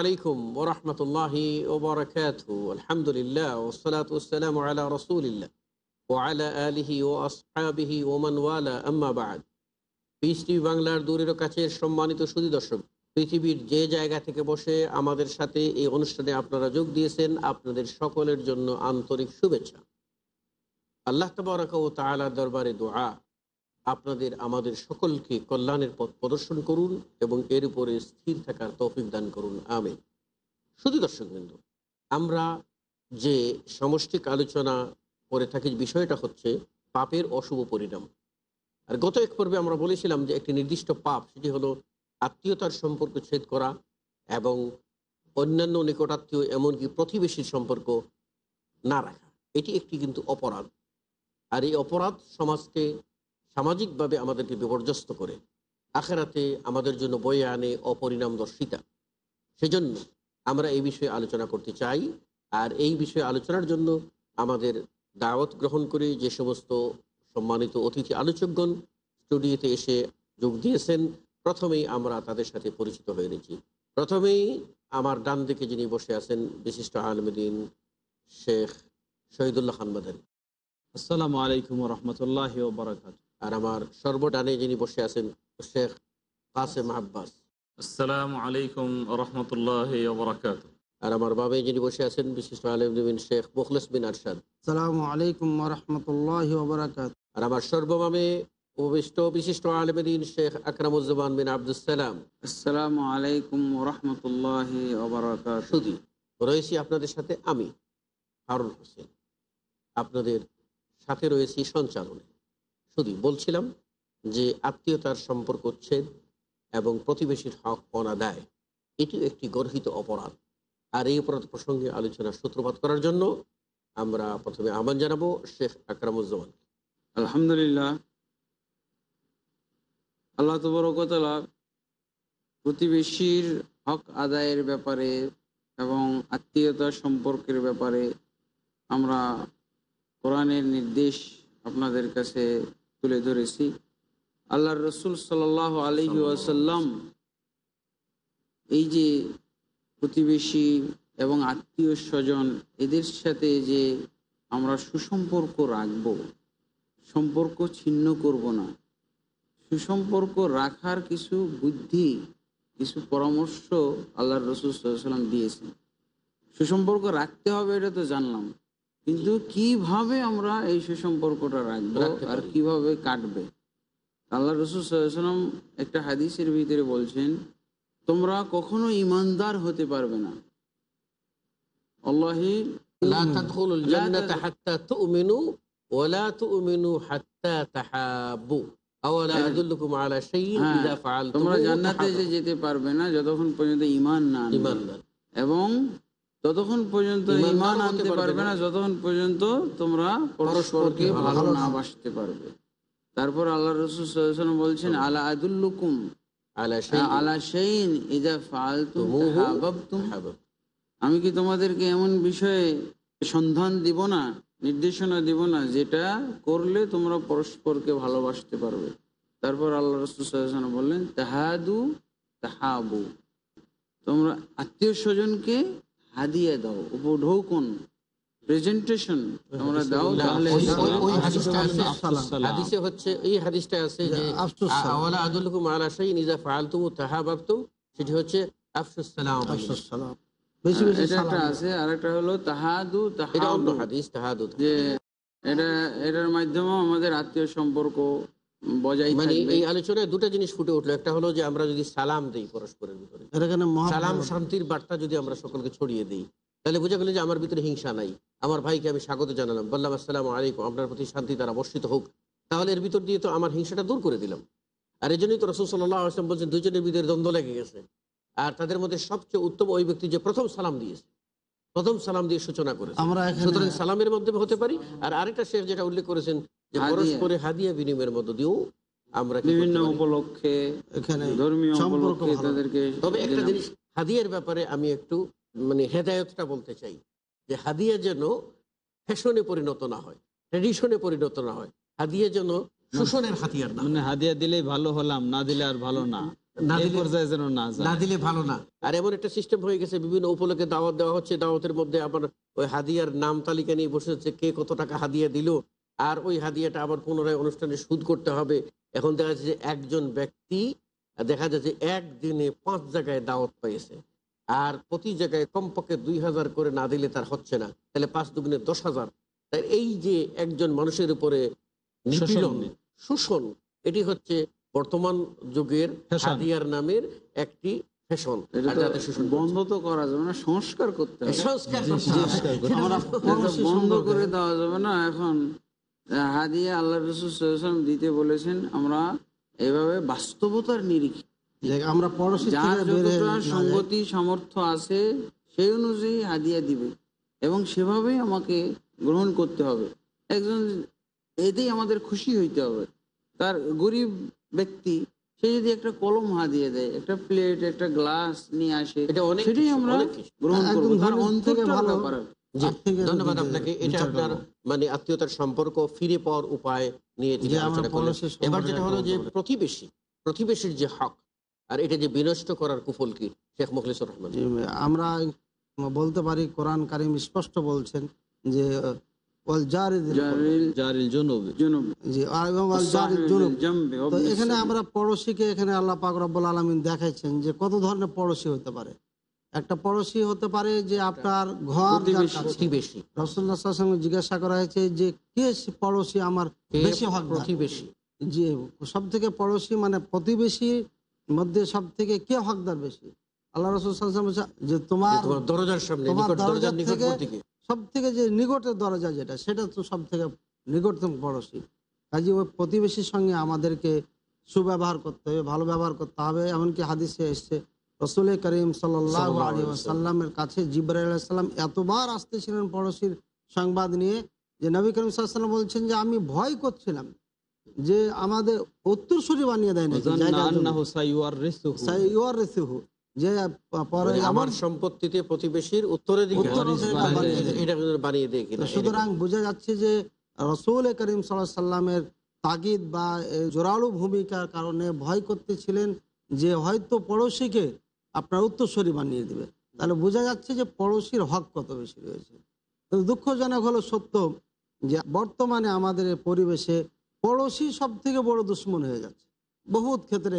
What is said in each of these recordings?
আলাইকুম ওরহমতুল্লাহি ওবরাকাত আলহামদুলিল্লাহ ওসলাত ওসালাম আলা রসুলিল্লাহ ও আলা আলিহি ও আসহাবিহি ওমানওয়ালা আম্মাবাদ পিস টিভি বাংলার দূরের কাছের সম্মানিত সুদী দর্শক, পৃথিবীর যে জায়গা থেকে বসে আমাদের সাথে এই অনুষ্ঠানে আপনারা যোগ দিয়েছেন, আপনাদের সকলের জন্য আন্তরিক শুভেচ্ছা। আল্লাহ তবরক ও তালার দরবারে দোয়া। আপনাদের, আমাদের সকলকে কল্যাণের পথ প্রদর্শন করুন এবং এর উপরে স্থির থাকার তৌফিক দান করুন। আমি শুধু দর্শকবৃন্দ, আমরা যে সমষ্টিক আলোচনা করে থাকি বিষয়টা হচ্ছে পাপের অশুভ পরিণাম। আর গত এক পর্বে আমরা বলেছিলাম যে একটি নির্দিষ্ট পাপ, সেটি হলো আত্মীয়তার সম্পর্ক ছেদ করা এবং অন্যান্য নিকটাত্মীয় এমনকি প্রতিবেশীর সম্পর্ক না রাখা। এটি একটি কিন্তু অপরাধ। আর এই অপরাধ সমাজকে সামাজিকভাবে আমাদেরকে বিপর্যস্ত করে। আখেরাতে আমাদের জন্য বয়ে আনে অপরিণামদর্শিতা। সেজন্য আমরা এই বিষয়ে আলোচনা করতে চাই আর এই বিষয়ে আলোচনার জন্য আমাদের দাওয়াত গ্রহণ করে যে সমস্ত সম্মানিত অতিথি আলোচকগণ স্টুডিওতে এসে যোগ দিয়েছেন, প্রথমেই আমরা তাদের সাথে পরিচিত হয়ে নিয়েছি প্রথমেই আমার ডান দিকে যিনি বসে আছেন, বিশিষ্ট আলমদিন শেখ শহীদুল্লাহ খান মাদানী। আসসালামু আলাইকুম রহমতুল্লাহ বারাকাত আর আমার সর্বডানে যিনি বসে আছেন শেখ কাসেম আব্বাস। আসসালামু আলাইকুম রহমতুল্লাহ আর আমার বাবে যিনি বসে আছেন বিশিষ্ট আলমদিন শেখ মুখলেস বিন আরশাদ। সালামু আলাইকুম রহমতুল্লাহ আর আমার সর্বমামে উপবিষ্ট বিশিষ্ট আলমদিন শেখ আকরামুজ্জামান বিন আব্দুল সালাম। আসসালামু আলাইকুম রহমতুল্লাহ শুধু রয়েছি আপনাদের সাথে আমি হারুন হোসেন। আপনাদের সাথে রয়েছি সঞ্চালনে। শুধু বলছিলাম যে আত্মীয়তার সম্পর্ক উচ্ছেদ এবং প্রতিবেশীর হক অনাদায় এটি একটি গর্হিত অপরাধ। আর এই অপরাধ প্রসঙ্গে আলোচনার সূত্রপাত করার জন্য আমরা প্রথমে আহ্বান জানাব শেখ আকরামুজ্জামান। আলহামদুলিল্লাহ। আল্লাহ তবরকতলা প্রতিবেশীর হক আদায়ের ব্যাপারে এবং আত্মীয়তা সম্পর্কের ব্যাপারে আমরা কোরআনের নির্দেশ আপনাদের কাছে তুলে ধরেছি। আল্লাহ রসুল সাল আলহি ওয়াসাল্লাম এই যে প্রতিবেশী এবং আত্মীয় স্বজন, এদের সাথে যে আমরা সুসম্পর্ক রাখব, সম্পর্ক ছিন্ন করব না। সুসম্পর্ক রাখার কিছু বুদ্ধি, কিছু পরামর্শ আল্লাহ রসুল সাল্লাম দিয়েছেন। সুসম্পর্ক রাখতে হবে এটা তো জানলাম। কিন্তু কীভাবে আমরা এই সে সম্পর্কটা রাখব আর কীভাবে কাটবে? আল্লাহ রসুল একটা হাদিসের ভিতরে বলছেন তোমরা কখনো ইমানদার হতে পারবে না। আল্লাহি হ্যাঁ। হ্যাঁ। তোমরা জান্নাতে যেতে পারবে না যতক্ষণ পর্যন্ত ইমান না এবং ততক্ষণ পর্যন্ত ইমান আনতে পারবে না। যতক্ষণ পর্যন্ত তোমরা পরস্পরকে ভালো না বাসতে পারবে। তারপর আল্লাহ রসুল বলছেন আলা আদুল্লুকুম? আমি কি তোমাদেরকে এমন বিষয়ে সন্ধান দিব না নির্দেশনা দিব না যেটা করলে তোমরা পরস্পরকে ভালোবাসতে পারবে? তারপর আল্লাহ রসুল বললেন তাহাদু তাহাবু। তোমরা আত্মীয় স্বজনকে হাদিয়ে দাও উপঢৌকন প্রেজেন্টেশন তোমরা দাও তাহলে ওই- ওই- ওই হাদিসটা আছে, হাদিসে হচ্ছে এই হাদিসটা আছে যে আওয়ালা আদুল্লুকুম আলা শাইইন ইযা ফাআলতুম তাহাবাবতুম সেটি হচ্ছে আফসুস সালাম। এটা একটা আছে আর একটা হলো তাহাদু এটা হাদিস যে এটা এটার মাধ্যমেও আমাদের আত্মীয় সম্পর্ক মানে এই আলোচনায় দুটো জিনিস ফুটে উঠল। একটা হলো যে আমরা যদি সালাম দিই পরস্পরের ভিতরে। এর এখানে মহা- সালাম শান্তির বার্তা যদি আমরা সকলকে ছড়িয়ে দিই তাহলে বোঝা গেল যে আমার ভিতরে হিংসা নাই। আমার ভাইকে আমি স্বাগত জানালাম বললাম আসসালাম আলাইকুম আপনার প্রতি শান্তি তারা বর্ষিত হোক। তাহলে এর ভিতর দিয়ে তো আমার হিংসাটা দূর করে দিলাম। আর এই জন্যই তো রসুল সাল্লাহ আসলাম বলছেন দুজনের ভিতরে দ্বন্দ্ব লেগে গেছে। আর তাদের মধ্যে সবচেয়ে উত্তম ওই ব্যক্তি যে প্রথম সালাম দিয়েছে প্রথম সালাম দিয়ে সূচনা করেছে। আমরা সুতরাং সালামের মধ্যে হতে পারি। আর আরেকটা শেখ যেটা উল্লেখ করেছেন যে। পরস্পরে হাদিয়া বিনিময়ের মধ্য দিয়েও আমরা বিভিন্ন উপলক্ষে এখানে ধর্মীয় উপলক্ষে ভালো। তাদেরকে তবে একটা জিনিস হাদিয়ার ব্যাপারে আমি একটু মানে হেদায়তটা বলতে চাই যে হাদিয়া যেন ফ্যাশনে পরিণত না হয় ট্রেডিশনে পরিণত না হয় হাদিয়া যেন শোষণের হাতিয়ার না মানে হাদিয়া দিলেই ভালো হলাম না দিলে আর ভালো না। না দিলে- যেন না না দিলে ভালো না। আর এমন একটা সিস্টেম হয়ে গেছে বিভিন্ন উপলক্ষে দাওয়াত দেওয়া হচ্ছে দাওয়াতের মধ্যে আবার ওই হাদিয়ার নাম তালিকা নিয়ে বসে হচ্ছে কে কত টাকা হাদিয়া দিল আর ওই হাদিয়াটা আবার পুনরায় অনুষ্ঠানে সুদ করতে হবে। এখন দেখা যাচ্ছে যে একজন ব্যক্তি দেখা যাচ্ছে একদিনে পাঁচ জায়গায় দাওয়াত পেয়েছে আর প্রতি জায়গায় কমপক্ষে দুই হাজার করে না দিলে তার হচ্ছে না। তাহলে পাঁচ দুগুণে দশ হাজার। তাই এই যে একজন মানুষের উপরে নিপীড়ন শোষণ। শোষণ এটি হচ্ছে বর্তমান যুগের। হাদিয়ার নামের একটি ফ্যাশন। বন্ধ তো করা যাবে না সংস্কার করতে হবে। সংস্কার বন্ধ করে দেওয়া যাবে না এখন হাদিয়া আল্লাহ রসুল দিতে বলেছেন আমরা এভাবে বাস্তবতার নিরিখে। আমরা যার যতটা সঙ্গতি সামর্থ্য আছে সেই অনুযায়ী হাদিয়া দিবে এবং সেভাবেই আমাকে গ্রহণ করতে হবে। একজন এতেই আমাদের খুশি হইতে হবে। তার গরিব ব্যক্তি সে যদি একটা কলম হাদিয়ে দেয় একটা প্লেট একটা গ্লাস নিয়ে আসে এটা অনেক সেটাই আমরা গ্রহণ করব। তার অন্তরটার ভালো। ধন্যবাদ আপনাকে। এটা আপনার মানে আত্মীয়তার সম্পর্ক ফিরে পাওয়ার উপায় নিয়ে এবার যেটা হলো যে প্রতিবেশী প্রতিবেশীর যে হক আর এটা যে বিনষ্ট করার কুফল কি শেখ মুখলিসুর রহমান? আমরা বলতে পারি কোরআন কারিম স্পষ্ট বলছেন যে ওয়াল জারিদিল জারিল জারিল জুনুব। জুনুব। জি আর এবং ওয়াল জারিল সাহিবিল জুনুব জামবি তো ওয়াবনিস এখানে আমরা পড়োশিকে এখানে আল্লাহ পাক রব্বুল আলমিন দেখাইছেন যে কত ধরনের পড়োশি হতে পারে? একটা পড়োশি হতে পারে যে আপনার ঘর প্রতিবেশী। কাছে। প্রতিবেশী। রসুল্লাহ সঙ্গে জিজ্ঞাসা করা হয়েছে যে কে পড়োশি আমার বেশি হক প্রতিবেশী? যে সব থেকে পড়োশি মানে প্রতিবেশীর মধ্যে সব থেকে কে হকদার বেশি? আল্লাহ রসুল যে তোমার দরজার সামনে দরজার থেকে- সব থেকে যে নিকটের দরজা যেটা সেটা তো সব থেকে নিকটতম পড়োশি। কাজে ওই প্রতিবেশীর সঙ্গে আমাদেরকে সুব্যবহার করতে হবে ভালো ব্যবহার করতে হবে এমনকি হাদিসে এসছে রসুল করিম সাল্লাহ আলী কাছে জিব্রাহ আলাইসাল্লাম এতবার আসতেছিলেন পড়োশির সংবাদ নিয়ে যে নবী করিম সাল্লাম বলছেন যে আমি ভয় করছিলাম যে আমাদের উত্তরসূরি বানিয়ে দেয় ইউয়ারিসুহু, যে পরে আমার সম্পত্তিতে প্রতিবেশীর বানিয়ে দেয়। এটা বানিয়ে দেয় সুতরাং বোঝা যাচ্ছে যে রসুল করিম সাল্লাহ সাল্লামের তাগিদ বা জোরালো ভূমিকার কারণে ভয় করতেছিলেন যে হয়তো পড়োশিকে আপনার উত্তরস্বরী বানিয়ে দিবে। তাহলে বোঝা যাচ্ছে যে পড়োশির হক কত বেশি রয়েছে। তো দুঃখজনক হলো সত্য যে বর্তমানে আমাদের পরিবেশে পড়োশি সব থেকে বড় দুশ্মন হয়ে যাচ্ছে। বহুত ক্ষেত্রে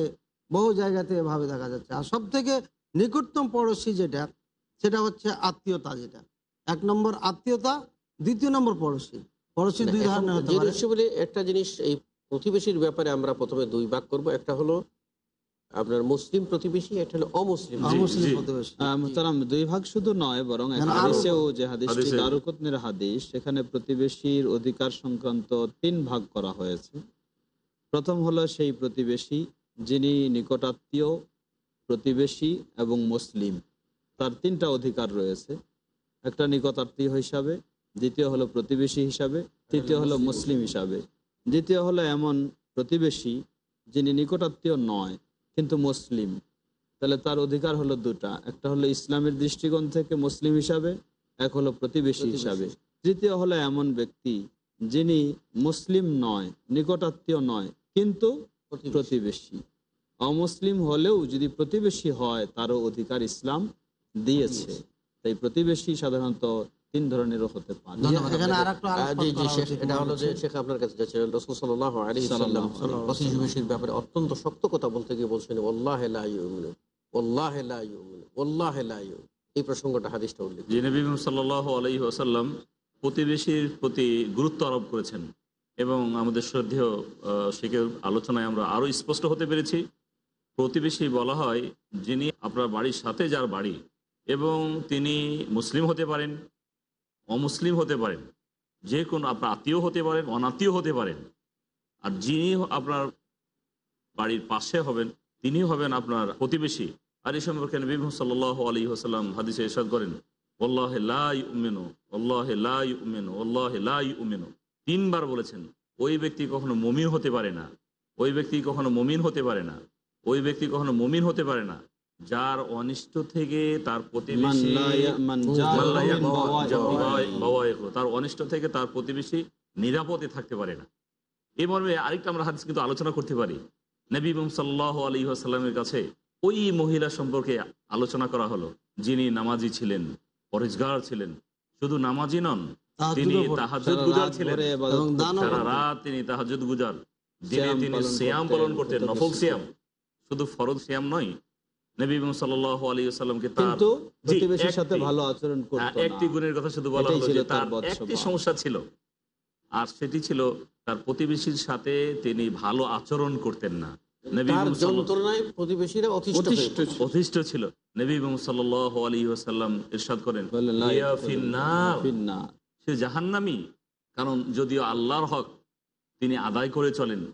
বহু জায়গাতে এভাবে দেখা যাচ্ছে। আর সব থেকে নিকটতম পড়োশি যেটা সেটা হচ্ছে আত্মীয়তা যেটা। এক নম্বর আত্মীয়তা দ্বিতীয় নম্বর পড়োশি। পড়োশি দুই এখন ধরনের একটা জিনিস এই প্রতিবেশীর ব্যাপারে আমরা প্রথমে দুই ভাগ করব একটা হলো আপনার মুসলিম প্রতিবেশী একটা হলো অমুসলিম মোহতারাম, দুই ভাগ শুধু নয় বরং হাদিসেও যে হাদিসটি হাদিসে- দারুকুতনির হাদিস সেখানে প্রতিবেশীর অধিকার সংক্রান্ত তিন ভাগ করা হয়েছে। প্রথম হলো সেই প্রতিবেশী যিনি নিকটাত্মীয় প্রতিবেশী এবং মুসলিম। তার তিনটা অধিকার রয়েছে। একটা নিকটাত্মীয় হিসাবে দ্বিতীয় হলো প্রতিবেশী হিসাবে তৃতীয় হলো মুসলিম হিসাবে। দ্বিতীয় হলো এমন প্রতিবেশী যিনি নিকটাত্মীয় নয় কিন্তু মুসলিম। তাহলে তার অধিকার হলো দুটা। একটা হলো ইসলামের দৃষ্টিকোণ থেকে মুসলিম হিসাবে এক হলো প্রতিবেশী হিসাবে। তৃতীয় হলো এমন ব্যক্তি যিনি মুসলিম নয় নিকটাত্মীয় নয় কিন্তু প্রতিবেশী। অমুসলিম হলেও যদি প্রতিবেশী হয় তারও অধিকার ইসলাম দিয়েছে। তাই প্রতিবেশী সাধারণত তিন ধরনেরও হতে পারে শেখ এটা হলো যে শেখ আপনার কাছে যাচ্ছিলেন রসুল সাল্লাহ আলী সাল্লাম ব্যাপারে অত্যন্ত শক্ত কথা বলতে গিয়ে বলছেন ওল্লাহ ওল্লাহ ওল্লাহ এই প্রসঙ্গটা হাদিসটা উল্লেখ যে নবী সাল্লাহ আলাই আসাল্লাম প্রতিবেশীর প্রতি গুরুত্ব আরোপ করেছেন এবং আমাদের শ্রদ্ধেয় আহ, শেখের আলোচনায় আমরা আরও স্পষ্ট হতে পেরেছি। প্রতিবেশী বলা হয় যিনি আপনার বাড়ির সাথে যার বাড়ি এবং তিনি মুসলিম হতে পারেন অমুসলিম হতে পারেন, যে কোনো আপনার আত্মীয় হতে পারেন, অনাত্মীয় হতে পারেন, আর যিনি আপনার বাড়ির পাশে হবেন তিনি হবেন আপনার প্রতিবেশী। আর এই সম্পর্কে নবী মোহাম্মদ সাল্লাহ আলী হাসাল্লাম হাদিসে এরশাদ করেন ওল্লাহ উমেনু ওল্লাহ উমেনু ওল্লাহ উমেনু তিনবার বলেছেন, ওই ব্যক্তি কখনো মমিন হতে পারে না, ওই ব্যক্তি কখনো মমিন হতে পারে না, ওই ব্যক্তি কখনো মমিন হতে পারে না। যার অনিষ্ট থেকে তার প্রতিবেশী। তার অনিষ্ট থেকে তার প্রতিবেশী নিরাপদে থাকতে পারে না। এই মর্মে আরেকটা আমরা হাদিস কিন্তু আলোচনা করতে পারি। নবী সাল্লাহ আলী আসাল্লামের কাছে ওই মহিলা সম্পর্কে আলোচনা করা হলো। যিনি নামাজি ছিলেন পরিষ্কার ছিলেন। শুধু নামাজি নন তিনি তাহাজুদ গুজার ছিলেন। সারা রাত তিনি তাহাজুদ গুজার। দিনে তিনি করতেন, পালন করতেন নফল সিয়াম শুধু ফরজ সিয়াম নয় নবী সাল্লাহ আলী আসাল্লামকে তার প্রতিবেশীর সাথে একটি- ভালো আচরণ হ্যাঁ, করতো একটি গুণের কথা শুধু বলা হলো ছিল যে তার একটি সমস্যা ছিল। আর সেটি ছিল তার প্রতিবেশীর সাথে তিনি ভালো আচরণ করতেন না। অতিষ্ঠ ছিল। নবী মোহাম্মদ সাল্লাহ আলী ওয়াসাল্লাম ইরশাদ করেন। সে জাহান্নামি। কারণ যদিও আল্লাহর হক তিনি আদায় করে চলেন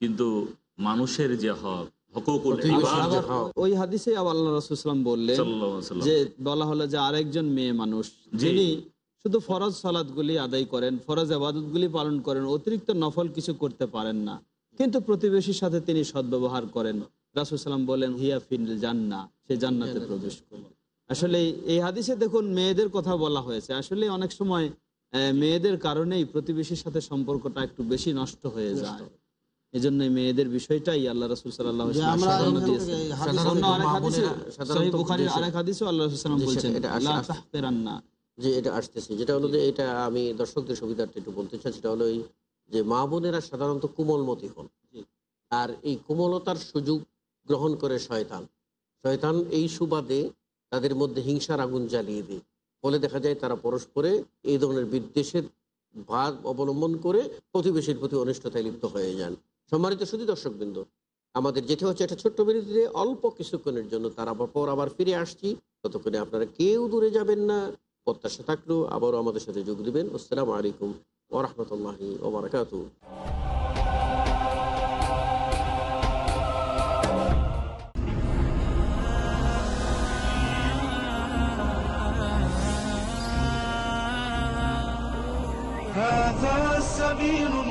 কিন্তু মানুষের যে হক হকুকুল ইবাদ যে হক, ওই হাদিসে আবার আল্লাহ রসুলাম বললেন সাল্লাল্লাহু আলাইহি ওয়াসাল্লাম, যে বলা হলো যে আরেকজন মেয়ে মানুষ যিনি শুধু ফরজ সালাদগুলি আদায় করেন ফরজ আবাদতগুলি পালন করেন অতিরিক্ত নফল কিছু করতে পারেন না। কিন্তু প্রতিবেশীর সাথে তিনি সদ্ব্যবহার করেন। রাসুসাল্লাম বলেন হিয়া ফিন জান্না সে জান্নাতে প্রবেশ করল আসলে এই হাদিসে দেখুন মেয়েদের কথা বলা হয়েছে। আসলে অনেক সময় আহ, মেয়েদের কারণেই প্রতিবেশীর সাথে সম্পর্কটা একটু বেশি নষ্ট হয়ে যায়। এই জন্য মেয়েদের বিষয়টাই আল্লাহ রসুল সাল্লাহ যে এটা আসতেছে যেটা হলো যে এটা আমি দর্শকদের সুবিধার্থে একটু বলতে চাই সেটা হলো এই যে মা বোনেরা সাধারণত কোমলমতি হন। আর এই কোমলতার সুযোগ গ্রহণ করে শয়তান। শয়তান এই সুবাদে তাদের মধ্যে হিংসার আগুন জ্বালিয়ে দেয়। ফলে দেখা যায় তারা পরস্পরে এই ধরনের বিদ্বেষের ভাগ অবলম্বন করে প্রতিবেশীর প্রতি অনিষ্টতায় লিপ্ত হয়ে যান। সম্মানিত শুধু দর্শকবৃন্দ আমাদের যেটা হচ্ছে একটা ছোট্ট বিরতিতে অল্প কিছুক্ষণের জন্য তার আবার পর আবার ফিরে আসছি ততক্ষণে আপনারা কেউ দূরে যাবেন না প্রত্যাশা থাকলেও আবারও আমাদের সাথে যোগ দিবেন আসসালামু আলাইকুম ওরহমতুল্লাহি ওবরাকাতু هذا سبيل الله من يسر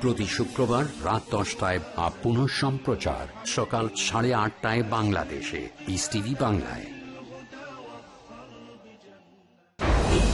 প্রতি শুক্রবার রাত দশটায় বা পুনঃ সম্প্রচার সকাল সাড়ে আটটায় বাংলাদেশে পিস টিভি বাংলায়।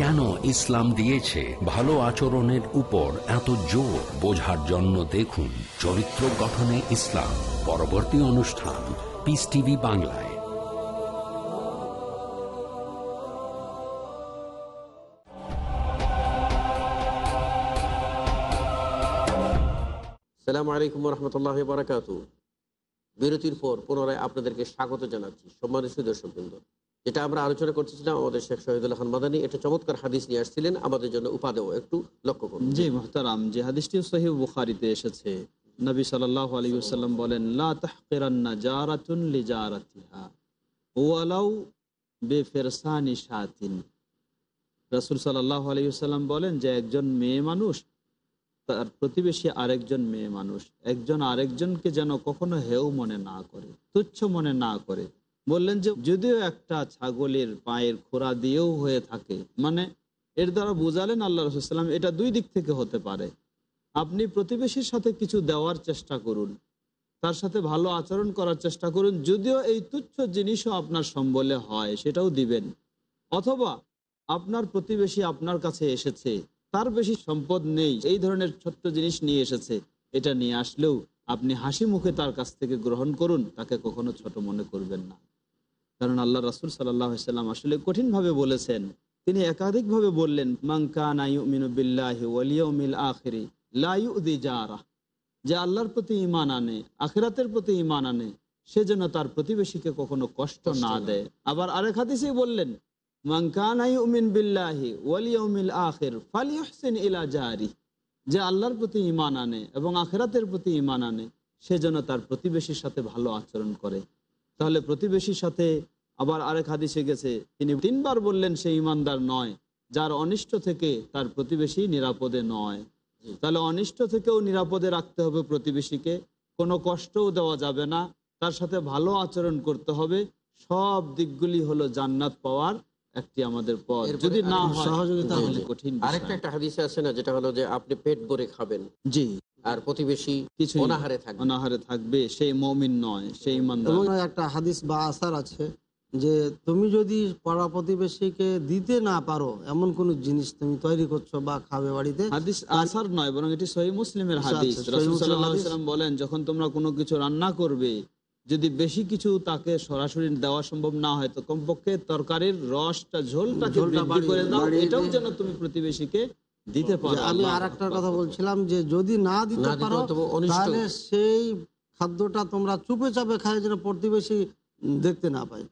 কেন ইসলাম দিয়েছে? ভালো আচরণের উপর এত জোর বোঝার জন্য দেখুন চরিত্র গঠনে ইসলাম। পরবর্তী অনুষ্ঠান পিস টিভি বাংলায়। সালামু আলাইকুম রহমতুল্লাহ বারাকাতু বিরতির পর পুনরায় আপনাদেরকে স্বাগত জানাচ্ছি সম্মানিত দর্শক বৃন্দ যেটা আমরা আলোচনা করতেছিলাম আমাদের শেখ শহীদুল্লাহ খান মাদানী, এটা চমৎকার হাদিস নিয়ে আসছিলেন, আমাদের জন্য উপাদেয় একটু লক্ষ্য করুন। জি, মোহতারাম, যে হাদিসটি সহি বুখারিতে এসেছে, নবী সাল্লাহ আলী সাল্লাম বলেন, লা তাহকিরান্না জারাতুন লি জারাতিহা ওয়ালাউ বেফেরসানি শাতিন। রাসূল সাল্লাহ আলী সাল্লাম বলেন যে একজন মেয়ে মানুষ, তার প্রতিবেশী আরেকজন মেয়ে মানুষ, একজন আরেকজনকে যেন কখনো হেউ মনে না করে, তুচ্ছ মনে না করে। বললেন যে, যদিও একটা ছাগলের পায়ের খোরা দিয়েও হয়ে থাকে মানে এর দ্বারা বোঝালেন আল্লাহ রসুলাম এটা দুই দিক থেকে হতে পারে। আপনি প্রতিবেশীর সাথে কিছু দেওয়ার চেষ্টা করুন, তার সাথে ভালো আচরণ করার চেষ্টা করুন, যদিও এই তুচ্ছ জিনিসও আপনার সম্বলে হয়, সেটাও দিবেন। অথবা আপনার প্রতিবেশী আপনার কাছে এসেছে, তার বেশি সম্পদ নেই, এই ধরনের ছোট্ট জিনিস নিয়ে এসেছে, এটা নিয়ে আসলেও আপনি হাসি মুখে তার কাছ থেকে গ্রহণ করুন, তাকে কখনো ছোট মনে করবেন না। কারণ আল্লাহ রাসুল সাল্লাম আসলে কঠিনভাবে বলেছেন। তিনি একাধিকভাবে বললেন লাইউদি জারা যে আল্লাহর প্রতি ইমান আনে আখেরাতের প্রতি ইমান আনে সে যেন তার প্রতিবেশীকে কখনো কষ্ট না দেয়। আবার আরেক হাদিসেই বললেন যে আল্লাহর প্রতি ইমান আনে এবং আখেরাতের প্রতি ইমান আনে সে যেন তার প্রতিবেশীর সাথে ভালো আচরণ করে। তাহলে প্রতিবেশীর সাথে আবার আরেক হাদিসে গেছে তিনি তিনবার বললেন সে ইমানদার নয় যার অনিষ্ট থেকে তার প্রতিবেশী নিরাপদে নয়। তাহলে অনিষ্ট থেকেও নিরাপদে রাখতে হবে প্রতিবেশীকে কোনো কষ্টও দেওয়া যাবে না তার সাথে ভালো আচরণ করতে হবে সব দিকগুলি হলো জান্নাত পাওয়ার একটি আমাদের পথ। যদি না সহযোগিতা কঠিন আরেকটা একটা হাদিসে আছে না যেটা হলো যে আপনি পেট ভরে খাবেন। জি। আর প্রতিবেশী কিছু অনাহারে থাকবে। অনাহারে থাকবে সেই মমিন নয় সেই ইমানদার। একটা হাদিস বা আসার আছে যে তুমি যদি পাড়া প্রতিবেশীকে দিতে না পারো এমন কোন জিনিস তুমি তৈরি করছ বা খাবে বাড়িতে হাদিস আসার নয় বরং এটি সহি মুসলিমের আচ্ছা, হাদিস। বলেন যখন তোমরা কোনো কিছু রান্না করবে যদি বেশি কিছু তাকে সরাসরি দেওয়া সম্ভব না হয় তো কমপক্ষে তরকারির রসটা ঝোলটাকে ঝোলটা বৃদ্ধি করে দাও। এটাও যেন তুমি প্রতিবেশীকে দিতে পারো। আমি আল্লাহ আর কথা বলছিলাম যে যদি না দিতে না পারো তাহলে সেই খাদ্যটা তোমরা চুপে চাপে খায় যেন প্রতিবেশী দেখতে না পায়।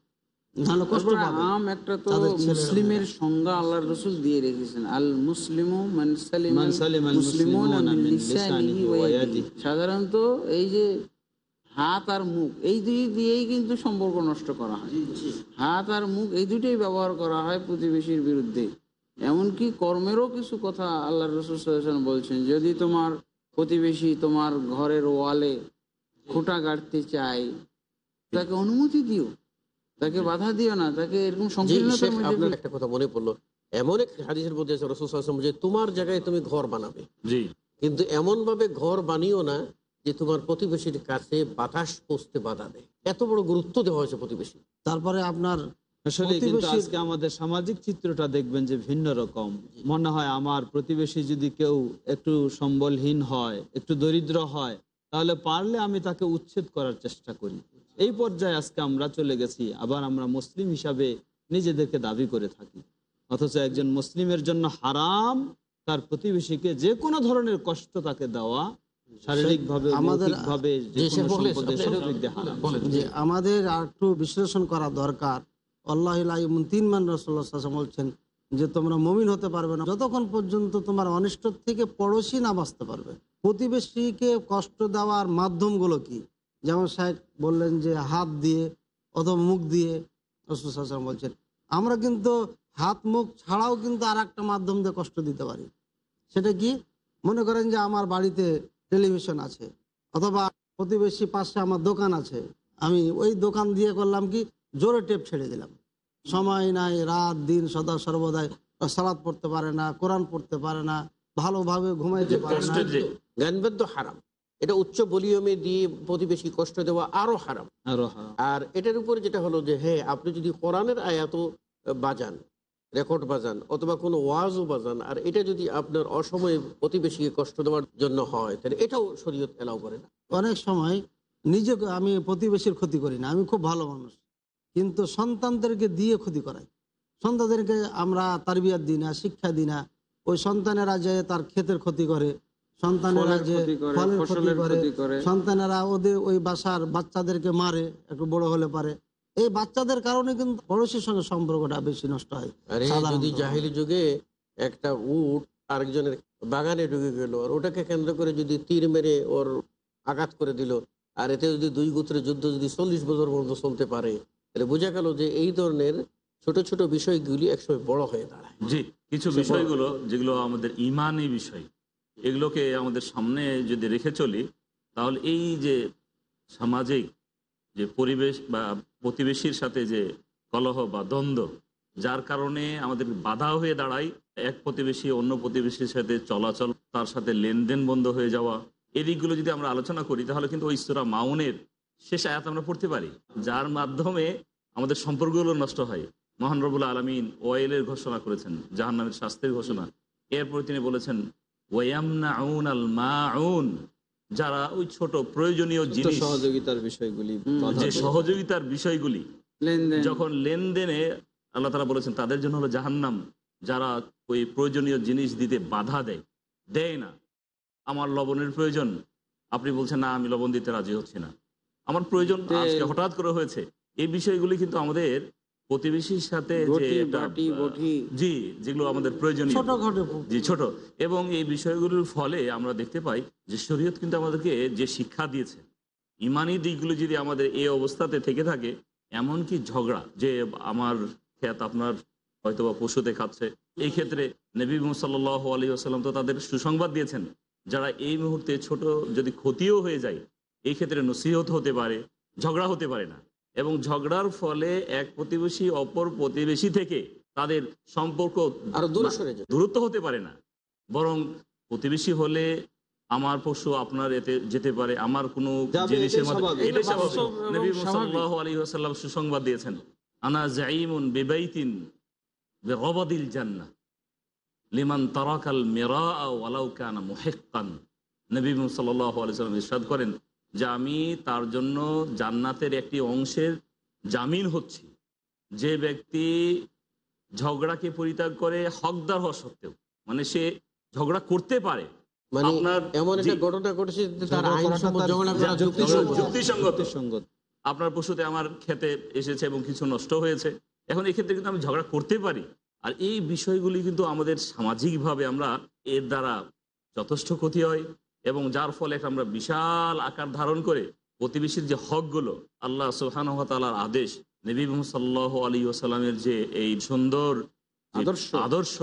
আম একটা তো মুসলিমের সংজ্ঞা আল্লাহর রসুল দিয়ে রেখেছেন। আল মুসলিমু। সাধারণত এই যে হাত আর মুখ এই দুই দিয়েই কিন্তু সম্পর্ক নষ্ট করা হয়। হাত আর মুখ এই দুটোই ব্যবহার করা হয় প্রতিবেশীর বিরুদ্ধে। এমনকি কর্মেরও কিছু কথা আল্লাহ রসুল সাল্লাল্লাহু বলছেন যদি তোমার প্রতিবেশী তোমার ঘরের ওয়ালে খুঁটা গাড়তে চায় তাকে অনুমতি দিও তাকে বাধা দিও না তাকে এরকম আপনার একটা কথা মনে পড়ল। এমন এক হাদিসের মধ্যে রসুল সাল্লাল্লাহু যে তোমার জায়গায় তুমি ঘর বানাবে। জি। কিন্তু এমন ভাবে ঘর বানিও না যে তোমার প্রতিবেশীর কাছে বাতাস পৌঁছতে বাধা দেয়। এত বড় গুরুত্ব দেওয়া হয়েছে প্রতিবেশী তারপরে আপনার আসলে কিন্তু আজকে আমাদের সামাজিক চিত্রটা দেখবেন যে ভিন্ন রকম। মনে হয় আমার প্রতিবেশী যদি কেউ একটু সম্বলহীন হয় একটু দরিদ্র হয় তাহলে পারলে আমি তাকে উচ্ছেদ করার চেষ্টা করি। এই পর্যায়ে আজকে আমরা চলে গেছি আবার আমরা মুসলিম হিসাবে নিজেদেরকে দাবি করে থাকি। অথচ একজন মুসলিমের জন্য হারাম তার প্রতিবেশীকে যে কোনো ধরনের কষ্ট তাকে দেওয়া। আমাদের আর একটু বিশ্লেষণ করা দরকার আল্লাহ তিন মান রসল্লা বলছেন যে তোমরা মমিন হতে পারবে না। যতক্ষণ পর্যন্ত তোমার অনিষ্ট থেকে পড়োশি না বাঁচতে পারবে। প্রতিবেশীকে কষ্ট দেওয়ার মাধ্যমগুলো কি? যেমন সাহেব বললেন যে হাত দিয়ে অথবা মুখ দিয়ে রসুলাম বলছেন, আমরা কিন্তু হাত মুখ ছাড়াও কিন্তু আর একটা মাধ্যম দিয়ে কষ্ট দিতে পারি। সেটা কি? মনে করেন যে আমার বাড়িতে টেলিভিশন আছে, অথবা প্রতিবেশী পাশে আমার দোকান আছে। আমি ওই দোকান দিয়ে করলাম কি? জোরে টেপ ছেড়ে দিলাম। সময় নাই রাত দিন সদা সর্বদাই। সালাদ পড়তে পারে না কোরআন পড়তে পারে না ভালোভাবে ঘুমাইতে পারে না। জ্ঞানবেদ্য হারাম। এটা উচ্চ ভলিউমে দিয়ে প্রতিবেশী কষ্ট দেওয়া আরও হারাম। আরও হারাম। আর এটার উপরে যেটা হলো যে হ্যাঁ আপনি যদি কোরআনের আয়াত বাজান রেকর্ড বাজান অথবা কোনো ওয়াজও বাজান আর এটা যদি আপনার অসময়ে প্রতিবেশীকে কষ্ট দেওয়ার জন্য হয় তাহলে এটাও শরীয়ত এলাও করে না। অনেক সময় নিজেকে আমি প্রতিবেশীর ক্ষতি করি না আমি খুব ভালো মানুষ। কিন্তু সন্তানদেরকে দিয়ে ক্ষতি করাই সন্তানদেরকে আমরা তারবিয়াত দিই না শিক্ষা দিই না। ওই সন্তানেরা যে তার ক্ষেতের ক্ষতি করে সন্তানেরা যে করে, ফলের ক্ষতি করে সন্তানেরা ওদের ওই বাসার বাচ্চাদেরকে মারে একটু বড় হলে পারে। এই বাচ্চাদের কারণে কিন্তু পড়োশির সঙ্গে সম্পর্কটা বেশি নষ্ট হয় যদি জাহিলি যুগে একটা উট আরেকজনের বাগানে ঢুকে গেল আর ওটাকে কেন্দ্র করে যদি তীর মেরে ওর আঘাত করে দিল আর এতে যদি দুই গোত্রের যুদ্ধ যদি চল্লিশ বছর পর্যন্ত চলতে পারে তাহলে বোঝা গেল যে এই ধরনের ছোট ছোট বিষয়গুলি একসময় বড় হয়ে দাঁড়ায়। জি কিছু বিষয়গুলো যেগুলো আমাদের ইমানি বিষয় এগুলোকে আমাদের সামনে যদি রেখে চলি তাহলে এই যে সামাজিক যে পরিবেশ বা প্রতিবেশীর সাথে যে কলহ বা দ্বন্দ্ব যার কারণে আমাদের বাধা হয়ে দাঁড়ায় এক প্রতিবেশী অন্য প্রতিবেশীর সাথে চলাচল তার সাথে লেনদেন বন্ধ হয়ে যাওয়া। এই দিকগুলো যদি আমরা আলোচনা করি তাহলে কিন্তু ওই সুরা মাউনের শেষ আয়াত আমরা পড়তে পারি যার মাধ্যমে আমাদের সম্পর্কগুলো নষ্ট হয়। মহান রবুল আলমিন ওয়েলের ঘোষণা করেছেন জাহান্নামের শাস্তির ঘোষণা। এরপর তিনি বলেছেন ওয়ামনাউন আল মাউন যারা ওই ছোট প্রয়োজনীয় জিনিস সহযোগিতার বিষয়গুলি যে সহযোগিতার বিষয়গুলি যখন লেনদেনে আল্লাহ তারা বলেছেন তাদের জন্য হলো জাহান্নাম যারা ওই প্রয়োজনীয় জিনিস দিতে বাধা দেয় দেয় না। আমার লবণের প্রয়োজন। আপনি বলছেন না আমি লবণ দিতে রাজি হচ্ছি না। আমার প্রয়োজন আজকে হঠাৎ করে হয়েছে। এই বিষয়গুলি কিন্তু আমাদের প্রতিবেশীর সাথে। জি যেগুলো আমাদের প্রয়োজনীয়। ছোটখাটো জি ছোট। এবং এই বিষয়গুলোর ফলে আমরা দেখতে পাই যে শরীয়ত কিন্তু আমাদেরকে যে শিক্ষা দিয়েছে ইমানি দিকগুলো যদি আমাদের এই অবস্থাতে থেকে থাকে এমনকি ঝগড়া যে আমার ক্ষেত আপনার হয়তো বা পশুতে খাচ্ছে। এই ক্ষেত্রে নবী সাল্লাহ আলী আসাল্লাম তো তাদের সুসংবাদ দিয়েছেন যারা এই মুহূর্তে ছোট যদি ক্ষতিও হয়ে যায় এই ক্ষেত্রে নসিহত হতে পারে ঝগড়া হতে পারে না। এবং ঝগড়ার ফলে এক প্রতিবেশী অপর প্রতিবেশী থেকে তাদের সম্পর্ক আরও দূরে দূরত্ব হতে পারে না। বরং প্রতিবেশী হলে আমার পশু আপনার এতে যেতে পারে আমার কোনো জিনিসের মধ্যে সুসংবাদ দিয়েছেন আনা জাইমুন বিবাইতিন বিগবাদিল জান্নাহ লিমান তারাকাল মিরাআ ওয়ালাউ কানা মুহিক্কান। নবী ওয়াসাল্লাম ইরশাদ করেন যে আমি তার জন্য জান্নাতের একটি অংশের জামিন হচ্ছি। যে ব্যক্তি ঝগড়াকে পরিত্যাগ করে হকদার হওয়া সত্ত্বেও মানে সে ঝগড়া করতে পারে। মানে আপনার পশুতে আমার খেতে এসেছে এবং কিছু নষ্ট হয়েছে। এখন এই ক্ষেত্রে কিন্তু আমি ঝগড়া করতে পারি। আর এই বিষয়গুলি কিন্তু আমাদের সামাজিকভাবে আমরা এর দ্বারা যথেষ্ট ক্ষতি হয়। এবং যার ফলে আমরা বিশাল আকার ধারণ করে প্রতিবেশীর যে হকগুলো আল্লাহ সুহানতালার আদেশ নবী মোহাম্মদ সাল্লাহ আলী ওসালামের যে এই সুন্দর আদর্শ। আদর্শ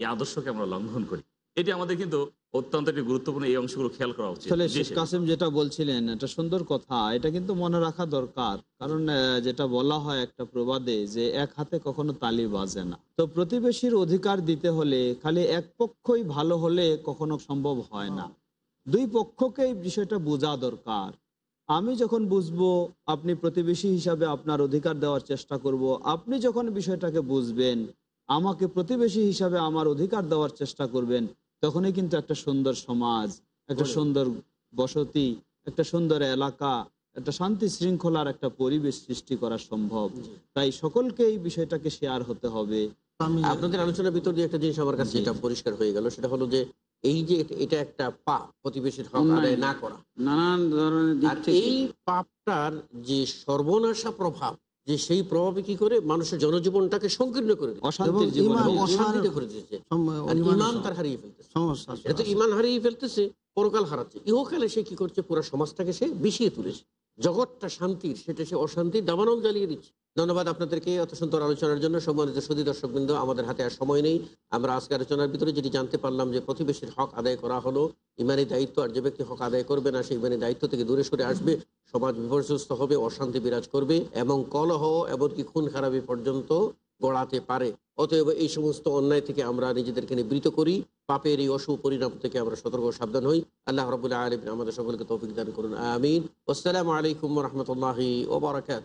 এই আদর্শকে আমরা লঙ্ঘন করি। এটি আমাদের কিন্তু অত্যন্ত একটি গুরুত্বপূর্ণ এই অংশগুলো খেয়াল করা উচিত। কাসিম যেটা বলছিলেন এটা সুন্দর কথা এটা কিন্তু মনে রাখা দরকার। কারণ যেটা বলা হয় একটা প্রবাদে যে এক হাতে কখনো তালি বাজে না। তো প্রতিবেশীর অধিকার দিতে হলে খালি এক পক্ষই ভালো হলে কখনো সম্ভব হয় না। দুই পক্ষকে এই বিষয়টা বোঝা দরকার। আমি যখন বুঝব আপনি প্রতিবেশী হিসাবে আপনার অধিকার দেওয়ার চেষ্টা করব আপনি যখন বিষয়টাকে বুঝবেন আমাকে প্রতিবেশী হিসাবে আমার অধিকার দেওয়ার চেষ্টা করবেন তখনই কিন্তু একটা সুন্দর সমাজ একটা সুন্দর বসতি একটা সুন্দর এলাকা একটা শান্তি শৃঙ্খলার একটা পরিবেশ সৃষ্টি করা সম্ভব। তাই সকলকে এই বিষয়টাকে শেয়ার হতে হবে। আপনাদের আলোচনার ভিতর দিয়ে একটা জিনিস আমার কাছে। এটা পরিষ্কার হয়ে গেল সেটা হলো যে এই যে এটা- একটা পাপ প্রতিবেশীর হক আদায় না করা। নানান ধরনের এই পাপটার যে সর্বনাশা প্রভাব যে সেই প্রভাবে কি করে মানুষের জনজীবনটাকে সংকীর্ণ করে দিচ্ছে। অশান্তিতে করে দিচ্ছে। সম- ইমান তার হারিয়ে ফেলতেছে। সমস্যা এটা তো ইমান হারিয়ে ফেলতেছে পরকাল হারাচ্ছে। ইহকালে সে কি করছে? পুরো সমাজটাকে সে বিষিয়ে তুলেছে। জগৎটা শান্তির, সেটা সে অশান্তি দাবানল জ্বালিয়ে দিচ্ছে। ধন্যবাদ আপনাদেরকে অত সুন্দর আলোচনার জন্য। সম্মানিত সুদী দর্শকবৃন্দ, আমাদের হাতে আর সময় নেই। আমরা আজকে আলোচনার ভিতরে যেটি জানতে পারলাম যে প্রতিবেশীর হক আদায় করা হলো, ইমানি দায়িত্ব, আর যে ব্যক্তি হক আদায় করবে না সেই ইমানি দায়িত্ব থেকে দূরে সরে আসবে। সমাজ বিপর্যস্ত হবে, অশান্তি বিরাজ করবে, এবং কলহ, এমনকি খুন খারাপি পর্যন্ত গড়াতে পারে। অতএব এই সমস্ত অন্যায় থেকে আমরা নিজেদেরকে নিবৃত করি। পাপের এই অশুভ পরিণাম থেকে আমরা সতর্ক সাবধান হই। আল্লাহ রবুল্লাহ আলমিন আমাদের সকলকে তৌফিক দান করুন। আমিন। আসসালামু আলাইকুম রহমতুল্লাহি ওবরাকাত